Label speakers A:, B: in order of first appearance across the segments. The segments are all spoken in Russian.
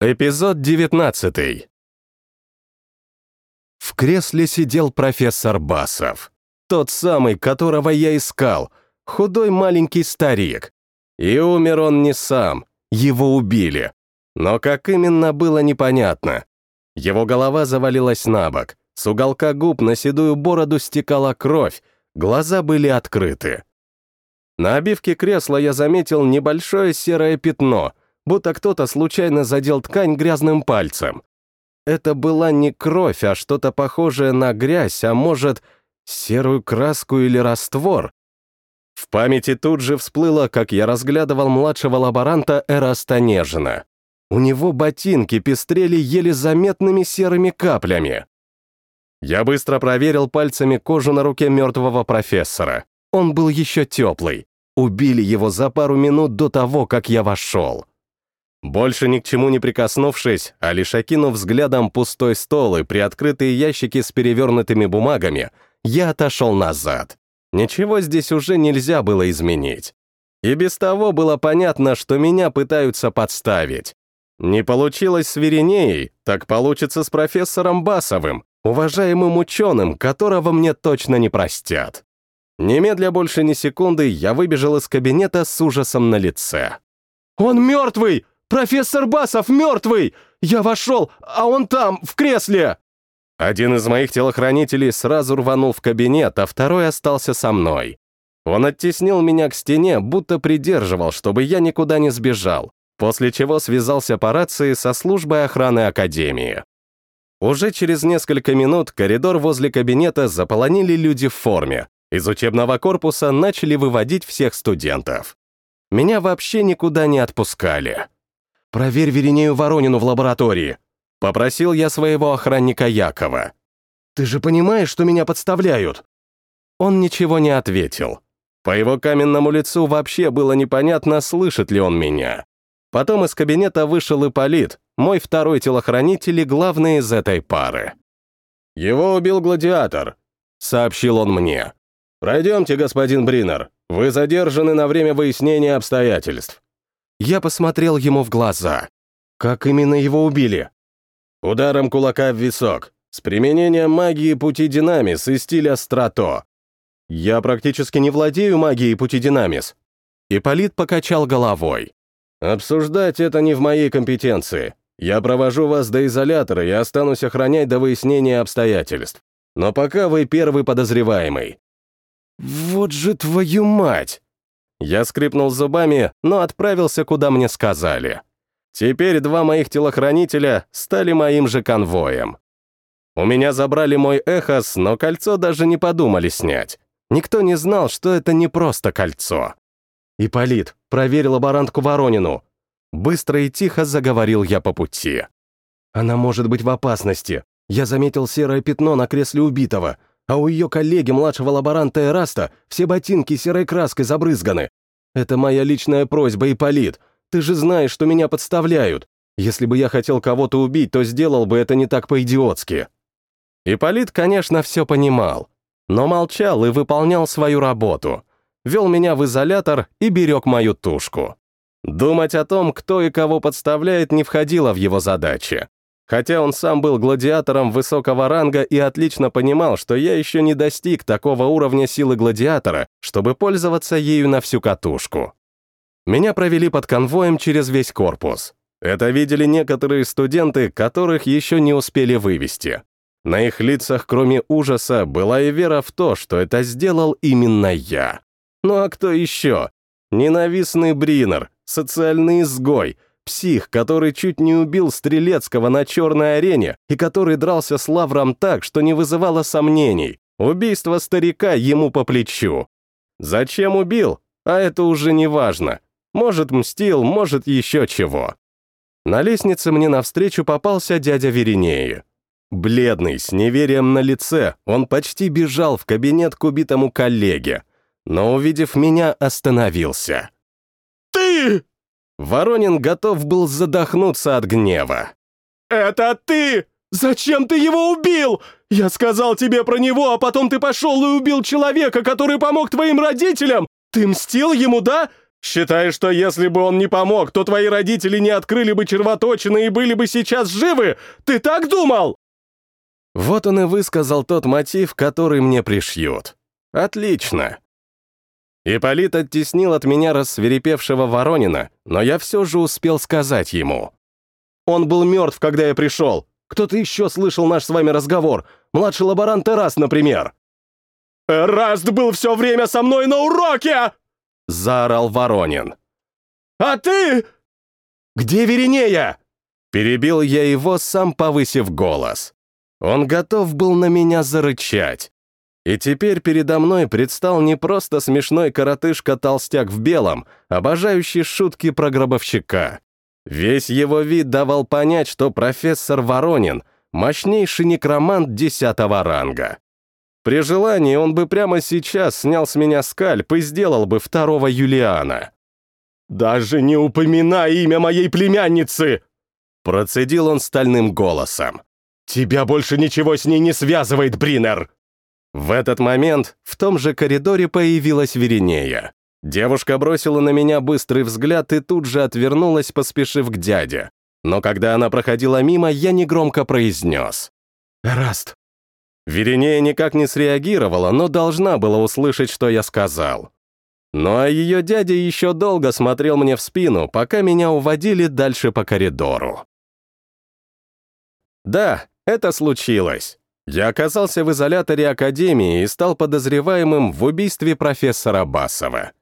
A: Эпизод 19 В кресле сидел профессор Басов. Тот самый, которого я искал. Худой маленький старик. И умер он не сам. Его убили. Но как именно, было непонятно. Его голова завалилась на бок. С уголка губ на седую бороду стекала кровь. Глаза были открыты. На обивке кресла я заметил небольшое серое пятно — будто кто-то случайно задел ткань грязным пальцем. Это была не кровь, а что-то похожее на грязь, а может, серую краску или раствор. В памяти тут же всплыло, как я разглядывал младшего лаборанта Эраста Нежина. У него ботинки пестрели еле заметными серыми каплями. Я быстро проверил пальцами кожу на руке мертвого профессора. Он был еще теплый. Убили его за пару минут до того, как я вошел. Больше ни к чему не прикоснувшись, а лишь окинув взглядом пустой стол и приоткрытые ящики с перевернутыми бумагами, я отошел назад. Ничего здесь уже нельзя было изменить. И без того было понятно, что меня пытаются подставить. Не получилось с Веринеей, так получится с профессором Басовым, уважаемым ученым, которого мне точно не простят. Немедля больше ни секунды я выбежал из кабинета с ужасом на лице. «Он мертвый!» «Профессор Басов мертвый! Я вошел, а он там, в кресле!» Один из моих телохранителей сразу рванул в кабинет, а второй остался со мной. Он оттеснил меня к стене, будто придерживал, чтобы я никуда не сбежал, после чего связался по рации со службой охраны Академии. Уже через несколько минут коридор возле кабинета заполонили люди в форме. Из учебного корпуса начали выводить всех студентов. Меня вообще никуда не отпускали. «Проверь Веринею Воронину в лаборатории», — попросил я своего охранника Якова. «Ты же понимаешь, что меня подставляют?» Он ничего не ответил. По его каменному лицу вообще было непонятно, слышит ли он меня. Потом из кабинета вышел Ипполит, мой второй телохранитель и главный из этой пары. «Его убил гладиатор», — сообщил он мне. «Пройдемте, господин Бринер. Вы задержаны на время выяснения обстоятельств. Я посмотрел ему в глаза. Как именно его убили? Ударом кулака в висок, с применением магии пути динамис и стиля страто. Я практически не владею магией пути динамис. Ипполит покачал головой. Обсуждать это не в моей компетенции. Я провожу вас до изолятора и останусь охранять до выяснения обстоятельств. Но пока вы первый подозреваемый. Вот же твою мать! Я скрипнул зубами, но отправился, куда мне сказали. Теперь два моих телохранителя стали моим же конвоем. У меня забрали мой эхос, но кольцо даже не подумали снять. Никто не знал, что это не просто кольцо. «Ипполит, проверь лаборантку Воронину». Быстро и тихо заговорил я по пути. «Она может быть в опасности. Я заметил серое пятно на кресле убитого а у ее коллеги, младшего лаборанта Эраста, все ботинки серой краской забрызганы. Это моя личная просьба, Ипполит. Ты же знаешь, что меня подставляют. Если бы я хотел кого-то убить, то сделал бы это не так по-идиотски». Ипполит, конечно, все понимал, но молчал и выполнял свою работу. Вел меня в изолятор и берег мою тушку. Думать о том, кто и кого подставляет, не входило в его задачи. Хотя он сам был гладиатором высокого ранга и отлично понимал, что я еще не достиг такого уровня силы гладиатора, чтобы пользоваться ею на всю катушку. Меня провели под конвоем через весь корпус. Это видели некоторые студенты, которых еще не успели вывести. На их лицах, кроме ужаса, была и вера в то, что это сделал именно я. Ну а кто еще? Ненавистный Бринер, социальный изгой — Псих, который чуть не убил Стрелецкого на черной арене и который дрался с Лавром так, что не вызывало сомнений. Убийство старика ему по плечу. Зачем убил? А это уже не важно. Может, мстил, может, еще чего. На лестнице мне навстречу попался дядя Веринеи. Бледный, с неверием на лице, он почти бежал в кабинет к убитому коллеге, но, увидев меня, остановился. «Ты!» Воронин готов был задохнуться от гнева. «Это ты! Зачем ты его убил? Я сказал тебе про него, а потом ты пошел и убил человека, который помог твоим родителям! Ты мстил ему, да? Считаешь, что если бы он не помог, то твои родители не открыли бы червоточины и были бы сейчас живы? Ты так думал?» Вот он и высказал тот мотив, который мне пришьют. Отлично. Ипполит оттеснил от меня рассверепевшего Воронина, но я все же успел сказать ему. «Он был мертв, когда я пришел. Кто-то еще слышал наш с вами разговор. Младший лаборант Эраст, например». «Эраст был все время со мной на уроке!» — заорал Воронин. «А ты...» «Где Веринея?» Перебил я его, сам повысив голос. Он готов был на меня зарычать. И теперь передо мной предстал не просто смешной коротышка-толстяк в белом, обожающий шутки про гробовщика. Весь его вид давал понять, что профессор Воронин — мощнейший некромант десятого ранга. При желании он бы прямо сейчас снял с меня скальп и сделал бы второго Юлиана. «Даже не упоминай имя моей племянницы!» Процедил он стальным голосом. «Тебя больше ничего с ней не связывает, Бринер!» В этот момент в том же коридоре появилась Веринея. Девушка бросила на меня быстрый взгляд и тут же отвернулась, поспешив к дяде. Но когда она проходила мимо, я негромко произнес. «Раст». Веринея никак не среагировала, но должна была услышать, что я сказал. Ну а ее дядя еще долго смотрел мне в спину, пока меня уводили дальше по коридору. Да, это случилось. Я оказался в изоляторе Академии и стал подозреваемым в убийстве профессора Басова.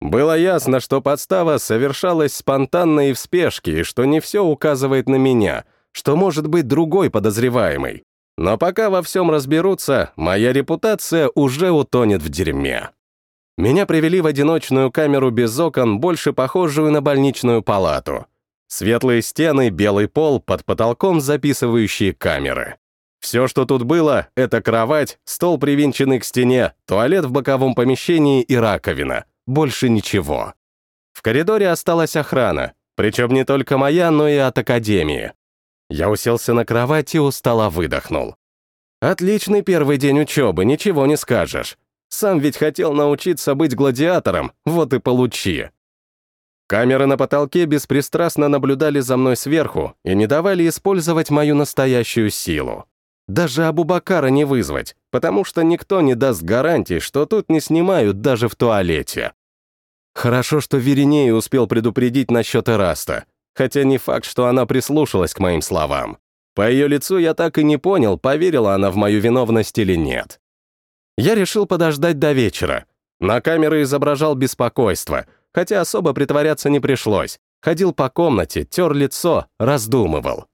A: Было ясно, что подстава совершалась спонтанно и в спешке, и что не все указывает на меня, что может быть другой подозреваемый. Но пока во всем разберутся, моя репутация уже утонет в дерьме. Меня привели в одиночную камеру без окон, больше похожую на больничную палату. Светлые стены, белый пол, под потолком записывающие камеры. Все, что тут было, это кровать, стол, привинченный к стене, туалет в боковом помещении и раковина. Больше ничего. В коридоре осталась охрана, причем не только моя, но и от академии. Я уселся на кровати и устало выдохнул. Отличный первый день учебы, ничего не скажешь. Сам ведь хотел научиться быть гладиатором, вот и получи. Камеры на потолке беспристрастно наблюдали за мной сверху и не давали использовать мою настоящую силу. Даже Абубакара не вызвать, потому что никто не даст гарантии, что тут не снимают даже в туалете. Хорошо, что Веринея успел предупредить насчет Эраста, хотя не факт, что она прислушалась к моим словам. По ее лицу я так и не понял, поверила она в мою виновность или нет. Я решил подождать до вечера. На камеры изображал беспокойство, хотя особо притворяться не пришлось. Ходил по комнате, тер лицо, раздумывал.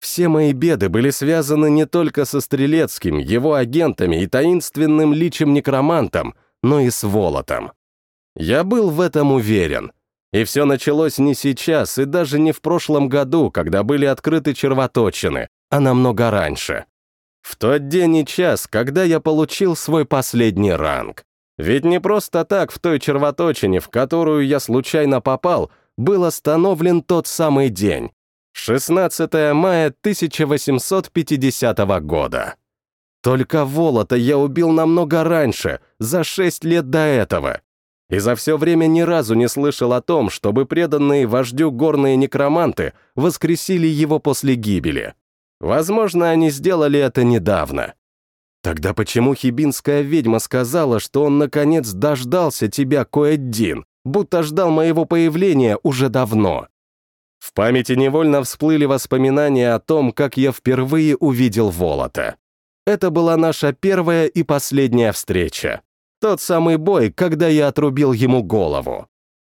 A: Все мои беды были связаны не только со Стрелецким, его агентами и таинственным личем некромантом, но и с Волотом. Я был в этом уверен. И все началось не сейчас и даже не в прошлом году, когда были открыты червоточины, а намного раньше. В тот день и час, когда я получил свой последний ранг. Ведь не просто так в той червоточине, в которую я случайно попал, был остановлен тот самый день, 16 мая 1850 года. Только Волота я убил намного раньше, за 6 лет до этого. И за все время ни разу не слышал о том, чтобы преданные вождю горные некроманты воскресили его после гибели. Возможно, они сделали это недавно. Тогда почему хибинская ведьма сказала, что он наконец дождался тебя, Коэддин, будто ждал моего появления уже давно? В памяти невольно всплыли воспоминания о том, как я впервые увидел Волота. Это была наша первая и последняя встреча. Тот самый бой, когда я отрубил ему голову.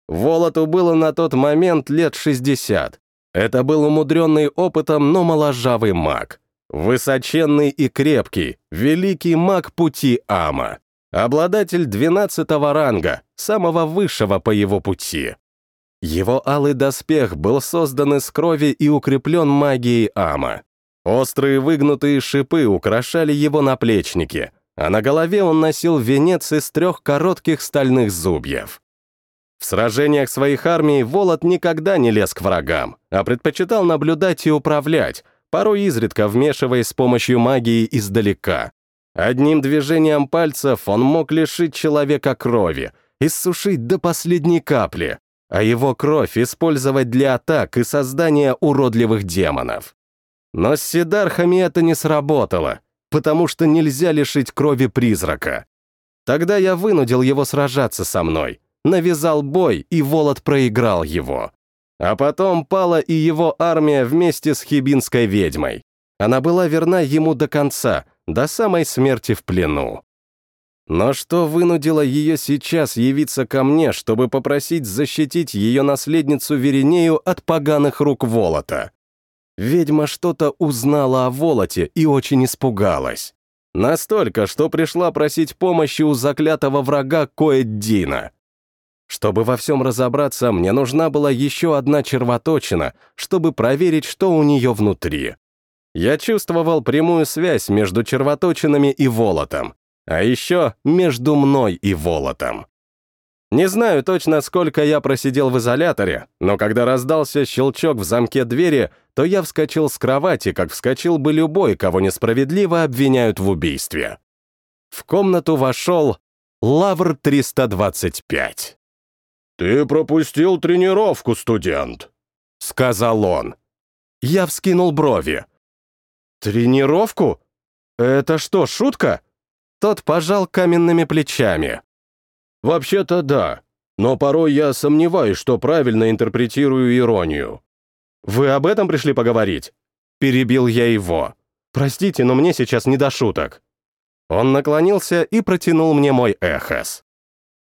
A: Волоту было на тот момент лет 60. Это был умудренный опытом, но моложавый маг. Высоченный и крепкий, великий маг пути Ама. Обладатель 12 ранга, самого высшего по его пути. Его алый доспех был создан из крови и укреплен магией Ама. Острые выгнутые шипы украшали его наплечники, а на голове он носил венец из трех коротких стальных зубьев. В сражениях своих армий Волод никогда не лез к врагам, а предпочитал наблюдать и управлять, порой изредка вмешиваясь с помощью магии издалека. Одним движением пальцев он мог лишить человека крови, иссушить до последней капли, а его кровь использовать для атак и создания уродливых демонов. Но с Сидархами это не сработало, потому что нельзя лишить крови призрака. Тогда я вынудил его сражаться со мной, навязал бой, и Волод проиграл его. А потом пала и его армия вместе с хибинской ведьмой. Она была верна ему до конца, до самой смерти в плену. Но что вынудило ее сейчас явиться ко мне, чтобы попросить защитить ее наследницу Веринею от поганых рук Волота? Ведьма что-то узнала о Волоте и очень испугалась. Настолько, что пришла просить помощи у заклятого врага Коэддина. Чтобы во всем разобраться, мне нужна была еще одна червоточина, чтобы проверить, что у нее внутри. Я чувствовал прямую связь между червоточинами и Волотом, а еще между мной и Волотом. Не знаю точно, сколько я просидел в изоляторе, но когда раздался щелчок в замке двери, то я вскочил с кровати, как вскочил бы любой, кого несправедливо обвиняют в убийстве. В комнату вошел Лавр 325.
B: «Ты пропустил тренировку, студент», —
A: сказал он. Я вскинул брови. «Тренировку? Это что, шутка?» Тот пожал каменными плечами.
B: «Вообще-то да, но порой я сомневаюсь, что правильно интерпретирую иронию».
A: «Вы об этом пришли поговорить?» Перебил я его. «Простите, но мне сейчас не до шуток». Он наклонился и протянул мне мой эхос.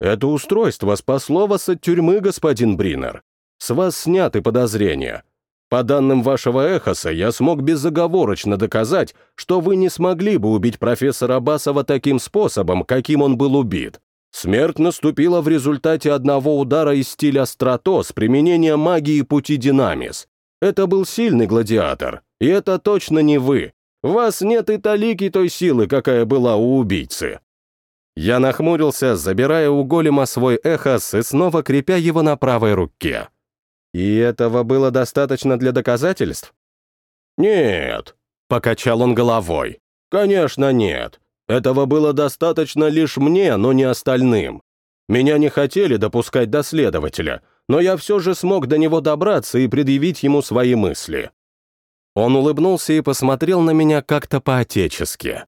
B: Это устройство спасло вас от тюрьмы, господин Бринер. С вас сняты подозрения. По данным вашего эхоса, я смог безоговорочно доказать, что вы не смогли бы убить профессора Басова таким способом, каким он был убит. Смерть наступила в результате одного удара из стиля страто с применением магии пути динамис. Это был сильный гладиатор, и это точно не вы. Вас нет и талики той силы, какая была у убийцы.
A: Я нахмурился, забирая у голема свой эхос и снова крепя его на правой руке. И этого было достаточно для доказательств?
B: «Нет», — покачал он головой. «Конечно нет. Этого было достаточно лишь мне, но не остальным. Меня не хотели допускать до следователя, но я все же смог до него добраться и предъявить ему свои мысли».
A: Он улыбнулся и посмотрел на меня как-то по-отечески.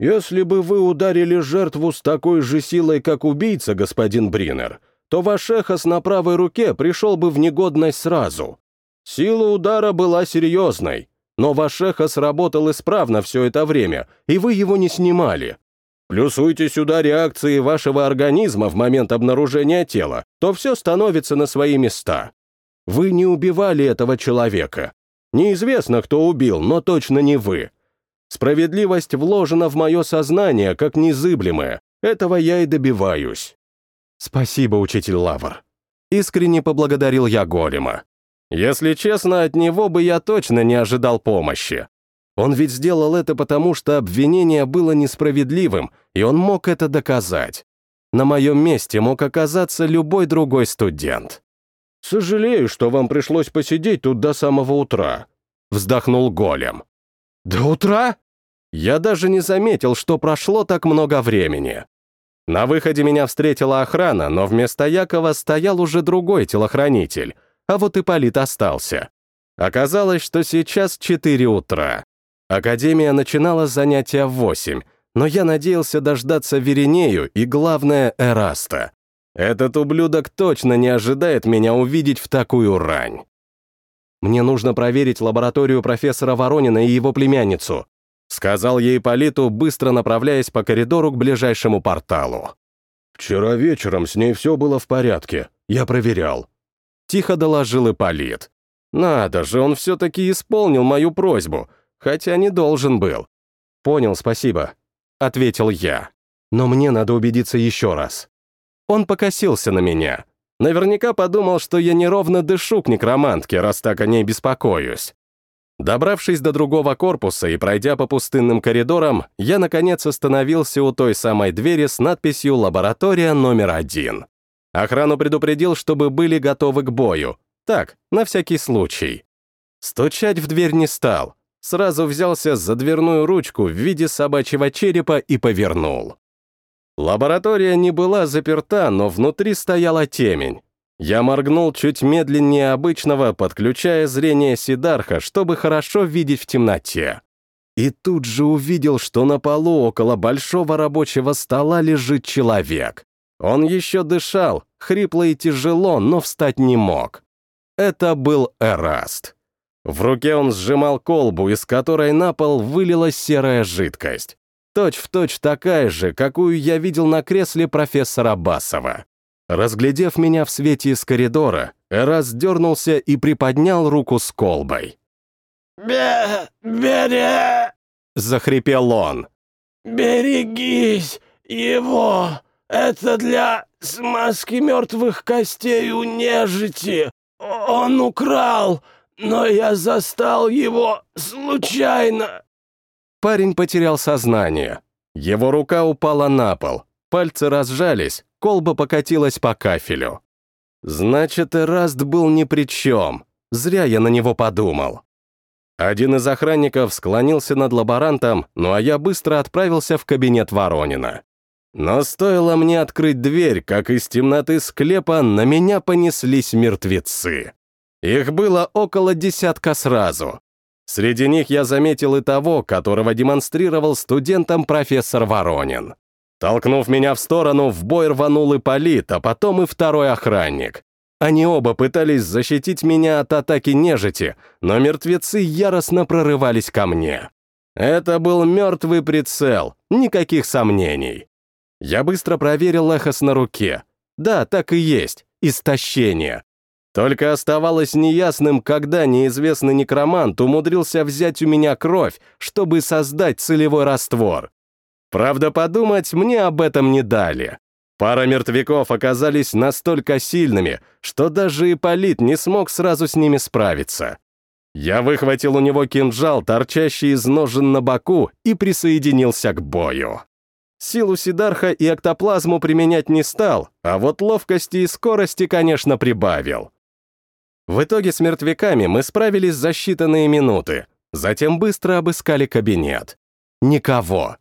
B: Если бы вы ударили жертву с такой же силой, как убийца, господин Бринер, то ваш эхос на правой руке пришел бы в негодность сразу. Сила удара была серьезной, но ваш эхос работал исправно все это время, и вы его не снимали. Плюсуйте сюда реакции вашего организма в момент обнаружения тела, то все становится на свои места. Вы не убивали этого человека. Неизвестно, кто убил, но точно не вы. Справедливость вложена в мое сознание, как незыблемое. Этого я и добиваюсь».
A: «Спасибо, учитель Лавр». Искренне поблагодарил я Голема. Если честно, от него бы я точно не ожидал помощи. Он ведь сделал это потому, что обвинение было несправедливым, и он мог это доказать. На моем месте мог оказаться любой другой студент.
B: «Сожалею, что вам пришлось посидеть тут до самого утра», — вздохнул Голем.
A: «До утра?» Я даже не заметил, что прошло так много времени. На выходе меня встретила охрана, но вместо Якова стоял уже другой телохранитель, а вот Ипполит остался. Оказалось, что сейчас 4 утра. Академия начинала занятия в 8, но я надеялся дождаться Веринею и, главное, Эраста. Этот ублюдок точно не ожидает меня увидеть в такую рань. Мне нужно проверить лабораторию профессора Воронина и его племянницу», сказал ей Политу, быстро направляясь по коридору к ближайшему порталу.
B: «Вчера вечером с ней все было в порядке. Я проверял».
A: Тихо доложил Ипполит. «Надо же, он все-таки исполнил мою просьбу, хотя не должен был». «Понял, спасибо», — ответил я. «Но мне надо убедиться еще раз». Он покосился на меня. Наверняка подумал, что я неровно дышу к некромантке, раз так о ней беспокоюсь. Добравшись до другого корпуса и пройдя по пустынным коридорам, я, наконец, остановился у той самой двери с надписью «Лаборатория номер один». Охрану предупредил, чтобы были готовы к бою. Так, на всякий случай. Стучать в дверь не стал. Сразу взялся за дверную ручку в виде собачьего черепа и повернул. Лаборатория не была заперта, но внутри стояла темень. Я моргнул чуть медленнее обычного, подключая зрение Сидарха, чтобы хорошо видеть в темноте. И тут же увидел, что на полу около большого рабочего стола лежит человек. Он еще дышал, хрипло и тяжело, но встать не мог. Это был Эраст. В руке он сжимал колбу, из которой на пол вылилась серая жидкость. Точь-в-точь точь такая же, какую я видел на кресле профессора Басова. Разглядев меня в свете из коридора, Эраст дернулся и приподнял руку с колбой.
C: «Бе... бери!»
A: — захрипел он.
C: «Берегись его! Это для смазки мертвых костей у нежити! Он украл, но я застал его случайно!»
A: Парень потерял сознание. Его рука упала на пол, пальцы разжались, колба покатилась по кафелю. Значит, Эраст был ни при чем. Зря я на него подумал. Один из охранников склонился над лаборантом, ну а я быстро отправился в кабинет Воронина. Но стоило мне открыть дверь, как из темноты склепа на меня понеслись мертвецы. Их было около десятка сразу. Среди них я заметил и того, которого демонстрировал студентам профессор Воронин. Толкнув меня в сторону, в бой рванул Ипполит, а потом и второй охранник. Они оба пытались защитить меня от атаки нежити, но мертвецы яростно прорывались ко мне. Это был мертвый прицел, никаких сомнений. Я быстро проверил эхос на руке. Да, так и есть, истощение. Только оставалось неясным, когда неизвестный некромант умудрился взять у меня кровь, чтобы создать целевой раствор. Правда, подумать мне об этом не дали. Пара мертвяков оказались настолько сильными, что даже Ипполит не смог сразу с ними справиться. Я выхватил у него кинжал, торчащий из ножен на боку, и присоединился к бою. Силу Сидарха и октоплазму применять не стал, а вот ловкости и скорости, конечно, прибавил. В итоге с мертвяками мы справились за считанные минуты, затем быстро обыскали кабинет. Никого.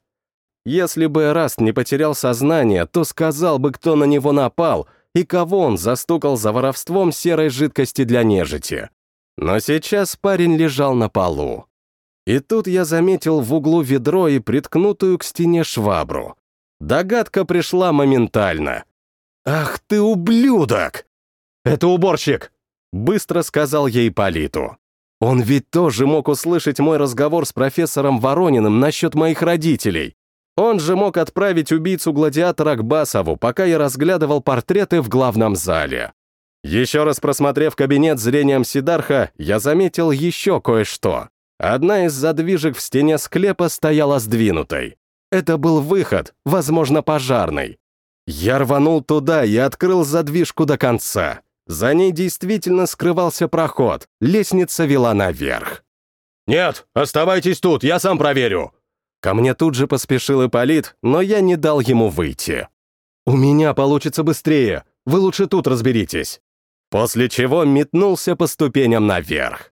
A: Если бы Эраст не потерял сознание, то сказал бы, кто на него напал и кого он застукал за воровством серой жидкости для нежити. Но сейчас парень лежал на полу. И тут я заметил в углу ведро и приткнутую к стене швабру. Догадка пришла моментально. «Ах ты ублюдок!» «Это уборщик!» — быстро сказал ей Политу. Он ведь тоже мог услышать мой разговор с профессором Ворониным насчет моих родителей. Он же мог отправить убийцу-гладиатора к Басову, пока я разглядывал портреты в главном зале. Еще раз просмотрев кабинет зрением Сидарха, я заметил еще кое-что. Одна из задвижек в стене склепа стояла сдвинутой. Это был выход, возможно, пожарный. Я рванул туда и открыл задвижку до конца. За ней действительно скрывался проход, лестница вела наверх. «Нет, оставайтесь тут, я сам проверю», Ко мне тут же поспешил Ипполит, но я не дал ему выйти. «У меня получится быстрее, вы лучше тут разберитесь». После чего метнулся по ступеням наверх.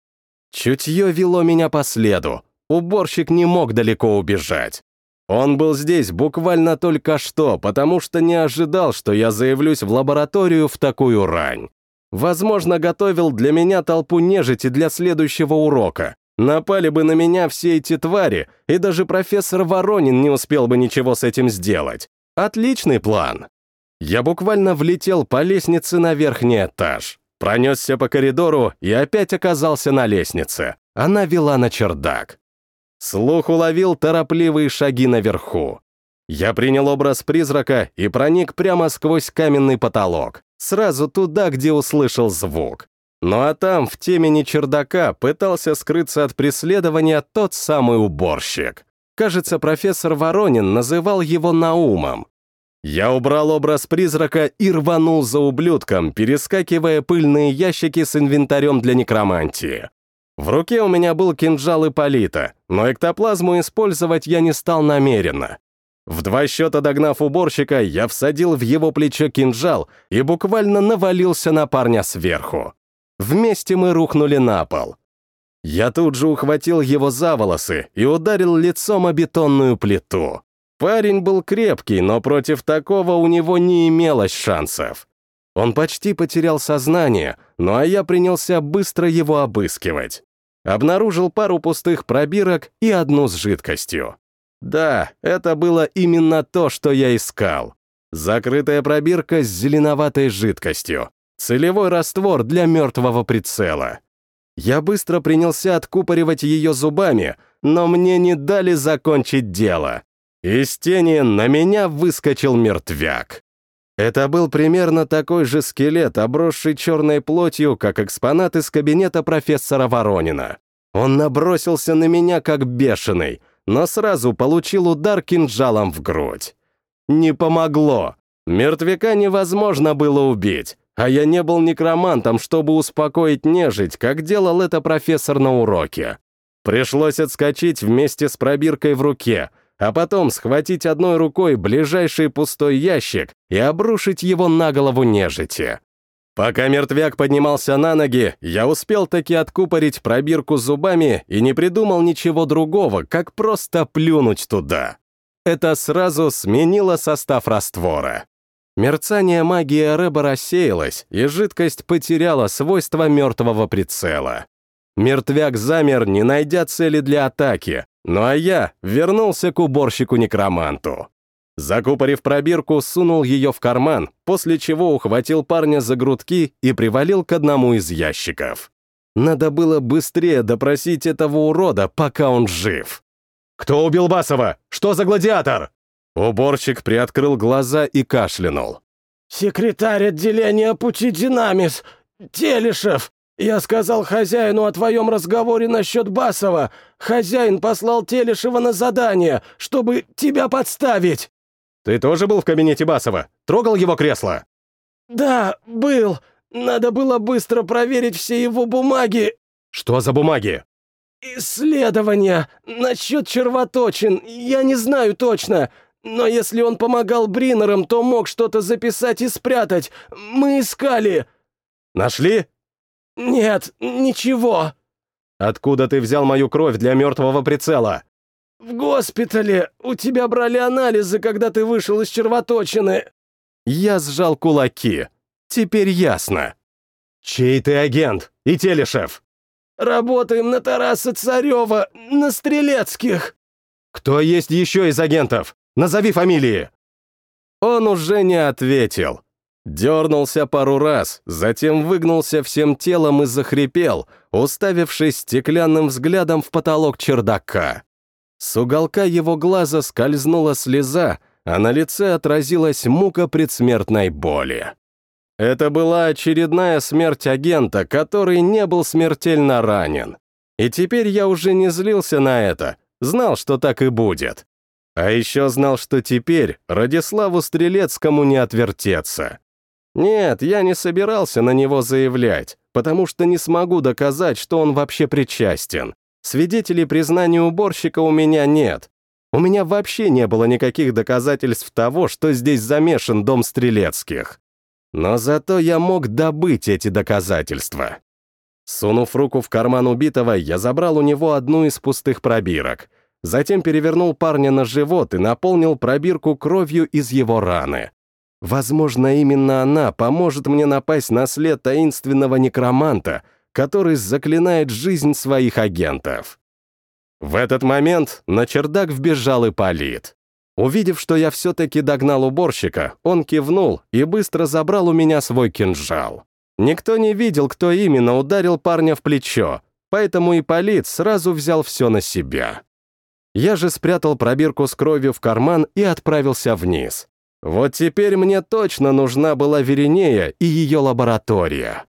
A: Чутье вело меня по следу, уборщик не мог далеко убежать. Он был здесь буквально только что, потому что не ожидал, что я заявлюсь в лабораторию в такую рань. Возможно, готовил для меня толпу нежити для следующего урока, Напали бы на меня все эти твари, и даже профессор Воронин не успел бы ничего с этим сделать. Отличный план. Я буквально влетел по лестнице на верхний этаж, пронесся по коридору и опять оказался на лестнице. Она вела на чердак. Слух уловил торопливые шаги наверху. Я принял образ призрака и проник прямо сквозь каменный потолок, сразу туда, где услышал звук. Ну а там, в темени чердака, пытался скрыться от преследования тот самый уборщик. Кажется, профессор Воронин называл его Наумом. Я убрал образ призрака и рванул за ублюдком, перескакивая пыльные ящики с инвентарем для некромантии. В руке у меня был кинжал Ипполита, но эктоплазму использовать я не стал намеренно. В два счета догнав уборщика, я всадил в его плечо кинжал и буквально навалился на парня сверху. Вместе мы рухнули на пол. Я тут же ухватил его за волосы и ударил лицом о бетонную плиту. Парень был крепкий, но против такого у него не имелось шансов. Он почти потерял сознание, ну а я принялся быстро его обыскивать. Обнаружил пару пустых пробирок и одну с жидкостью. Да, это было именно то, что я искал. Закрытая пробирка с зеленоватой жидкостью. Целевой раствор для мертвого прицела. Я быстро принялся откупоривать ее зубами, но мне не дали закончить дело. Из тени на меня выскочил мертвяк. Это был примерно такой же скелет, обросший черной плотью, как экспонат из кабинета профессора Воронина. Он набросился на меня как бешеный, но сразу получил удар кинжалом в грудь. Не помогло. Мертвяка невозможно было убить, а я не был некромантом, чтобы успокоить нежить, как делал это профессор на уроке. Пришлось отскочить вместе с пробиркой в руке, а потом схватить одной рукой ближайший пустой ящик и обрушить его на голову нежити. Пока мертвяк поднимался на ноги, я успел таки откупорить пробирку зубами и не придумал ничего другого, как просто плюнуть туда. Это сразу сменило состав раствора. Мерцание магии Рэба рассеялось, и жидкость потеряла свойства мертвого прицела. Мертвяк замер, не найдя цели для атаки, ну а я вернулся к уборщику-некроманту. Закупорив пробирку, сунул ее в карман, после чего ухватил парня за грудки и привалил к одному из ящиков. Надо было быстрее допросить этого урода, пока он жив. «Кто убил Басова? Что за гладиатор?» Уборщик приоткрыл глаза и кашлянул.
C: «Секретарь отделения пути Динамис, Телешев. Я сказал хозяину о твоем разговоре насчет Басова. Хозяин послал Телешева на задание, чтобы тебя подставить».
A: «Ты тоже был в кабинете Басова? Трогал его кресло?»
C: «Да, был. Надо было быстро проверить все его бумаги».
A: «Что за бумаги?»
C: «Исследования насчет червоточин, я не знаю точно, но если он помогал Бринерам, то мог что-то записать и спрятать. Мы искали».
A: «Нашли?»
C: «Нет, ничего».
A: «Откуда ты взял мою кровь для мертвого прицела?»
C: «В госпитале. У тебя брали анализы, когда ты вышел из червоточины».
A: Я сжал кулаки. Теперь ясно. «Чей ты агент? И телешеф?»
C: Работаем на Тараса Царева, на Стрелецких».
A: «Кто есть еще из агентов? Назови фамилии». Он уже не ответил. Дернулся пару раз, затем выгнулся всем телом и захрипел, уставившись стеклянным взглядом в потолок чердака. С уголка его глаза скользнула слеза, а на лице отразилась мука предсмертной боли. Это была очередная смерть агента, который не был смертельно ранен. И теперь я уже не злился на это, знал, что так и будет. А еще знал, что теперь Радиславу Стрелецкому не отвертеться. Нет, я не собирался на него заявлять, потому что не смогу доказать, что он вообще причастен. Свидетелей признания уборщика у меня нет. У меня вообще не было никаких доказательств того, что здесь замешан дом Стрелецких. Но зато я мог добыть эти доказательства. Сунув руку в карман убитого, я забрал у него одну из пустых пробирок. Затем перевернул парня на живот и наполнил пробирку кровью из его раны. Возможно, именно она поможет мне напасть на след таинственного некроманта, который заклинает жизнь своих агентов. В этот момент на чердак вбежал Ипполит. Увидев, что я все-таки догнал уборщика, он кивнул и быстро забрал у меня свой кинжал. Никто не видел, кто именно ударил парня в плечо, поэтому Ипполит сразу взял все на себя. Я же спрятал пробирку с кровью в карман и отправился вниз. Вот теперь мне точно нужна была Веринея и ее лаборатория.